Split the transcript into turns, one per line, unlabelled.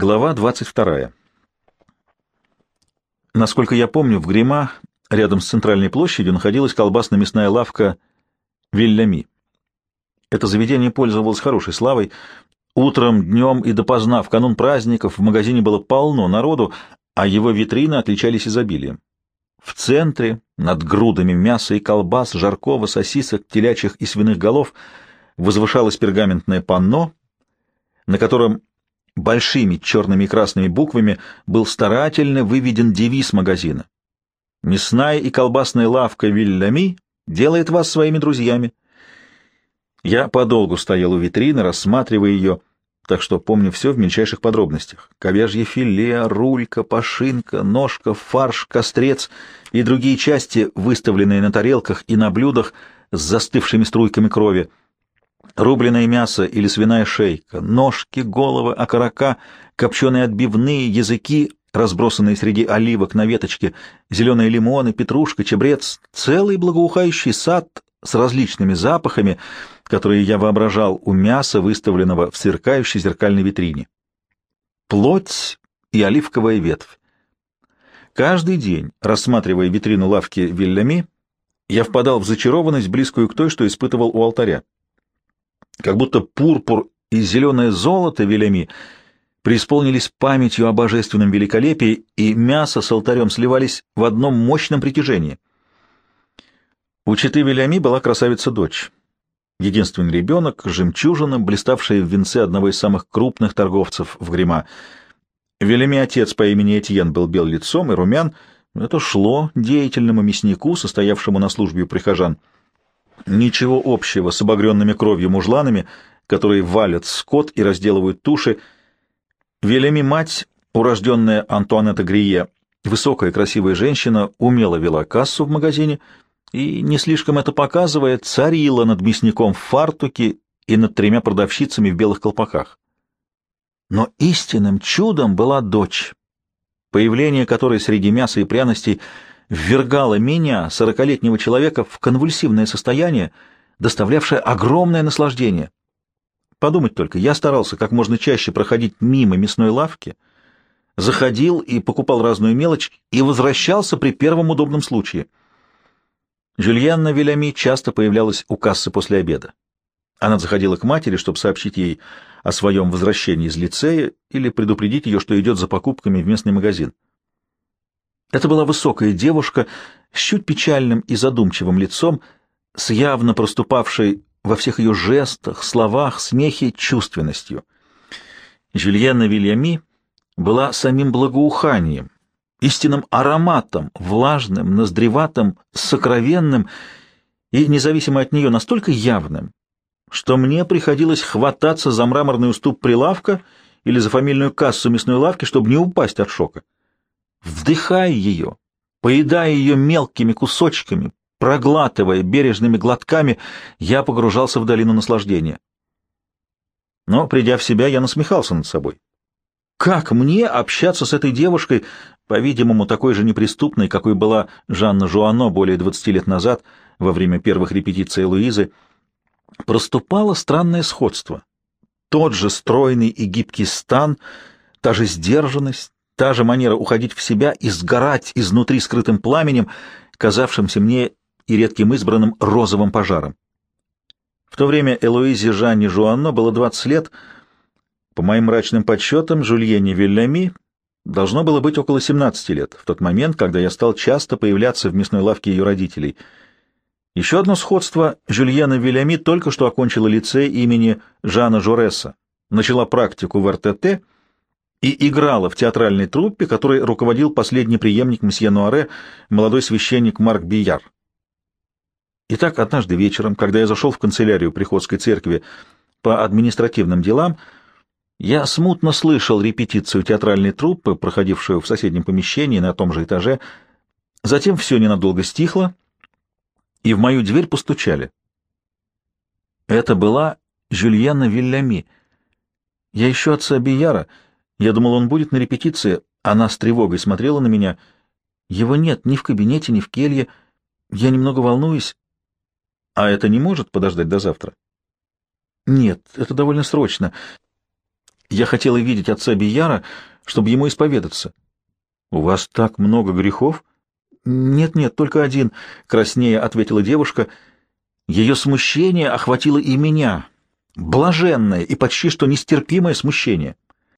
Глава 22. Насколько я помню, в Грима, рядом с центральной площадью, находилась колбасно-мясная лавка Вильями. Это заведение пользовалось хорошей славой. Утром, днем и допоздна, в канун праздников, в магазине было полно народу, а его витрины отличались изобилием. В центре, над грудами мяса и колбас, жаркого, сосисок, телячьих и свиных голов, возвышалось пергаментное панно, на котором большими черными и красными буквами был старательно выведен девиз магазина. «Мясная и колбасная лавка Вильями делает вас своими друзьями». Я подолгу стоял у витрины, рассматривая ее, так что помню все в мельчайших подробностях. Ковяжье филе, рулька, пашинка, ножка, фарш, кострец и другие части, выставленные на тарелках и на блюдах с застывшими струйками крови — Рубленое мясо или свиная шейка, ножки, головы, окорока, копченые отбивные, языки, разбросанные среди оливок на веточке, зеленые лимоны, петрушка, чебрец, целый благоухающий сад с различными запахами, которые я воображал у мяса, выставленного в сверкающей зеркальной витрине. Плоть и оливковая ветвь. Каждый день, рассматривая витрину лавки Вильями, я впадал в зачарованность, близкую к той, что испытывал у алтаря как будто пурпур и зеленое золото Велеми преисполнились памятью о божественном великолепии, и мясо с алтарем сливались в одном мощном притяжении. У Читы Велями была красавица-дочь. Единственный ребенок, жемчужина, блиставшая в венце одного из самых крупных торговцев в Грима. Велями отец по имени Этьен был бел лицом и румян, это шло деятельному мяснику, состоявшему на службе у прихожан — Ничего общего с обогренными кровью мужланами, которые валят скот и разделывают туши. Велеми мать, урожденная Антуанетта Грие, высокая красивая женщина, умело вела кассу в магазине и, не слишком это показывая, царила над мясником в фартуке и над тремя продавщицами в белых колпаках. Но истинным чудом была дочь, появление которой среди мяса и пряностей — ввергало меня, сорокалетнего человека, в конвульсивное состояние, доставлявшее огромное наслаждение. Подумать только, я старался как можно чаще проходить мимо мясной лавки, заходил и покупал разную мелочь и возвращался при первом удобном случае. Жюльянна Вилями часто появлялась у кассы после обеда. Она заходила к матери, чтобы сообщить ей о своем возвращении из лицея или предупредить ее, что идет за покупками в местный магазин. Это была высокая девушка с чуть печальным и задумчивым лицом, с явно проступавшей во всех ее жестах, словах, смехе чувственностью. Жюльена Вильями была самим благоуханием, истинным ароматом, влажным, ноздреватым, сокровенным и, независимо от нее, настолько явным, что мне приходилось хвататься за мраморный уступ прилавка или за фамильную кассу мясной лавки, чтобы не упасть от шока вдыхая ее, поедая ее мелкими кусочками, проглатывая бережными глотками, я погружался в долину наслаждения. Но, придя в себя, я насмехался над собой. Как мне общаться с этой девушкой, по-видимому, такой же неприступной, какой была Жанна Жуано более двадцати лет назад, во время первых репетиций Луизы, проступало странное сходство. Тот же стройный и гибкий стан, та же сдержанность, Та же манера уходить в себя и сгорать изнутри скрытым пламенем, казавшимся мне и редким избранным розовым пожаром. В то время Элоизе Жанне Жуанно было 20 лет. По моим мрачным подсчетам, Жульене Вильями должно было быть около 17 лет, в тот момент, когда я стал часто появляться в мясной лавке ее родителей. Еще одно сходство — Жюльена Вильями только что окончила лицей имени Жана Жореса, начала практику в РТТ — и играла в театральной труппе, которой руководил последний преемник мсье Нуаре, молодой священник Марк Бияр. Итак, однажды вечером, когда я зашел в канцелярию приходской церкви по административным делам, я смутно слышал репетицию театральной труппы, проходившую в соседнем помещении на том же этаже. Затем все ненадолго стихло, и в мою дверь постучали. Это была Жюльена Вильями. Я ищу отца Бияра — я думал, он будет на репетиции. Она с тревогой смотрела на меня. Его нет ни в кабинете, ни в келье. Я немного волнуюсь. А это не может подождать до завтра? Нет, это довольно срочно. Я хотела видеть отца Бияра, чтобы ему исповедаться. У вас так много грехов? Нет-нет, только один, краснее ответила девушка. Ее смущение охватило и меня. Блаженное и почти что нестерпимое смущение.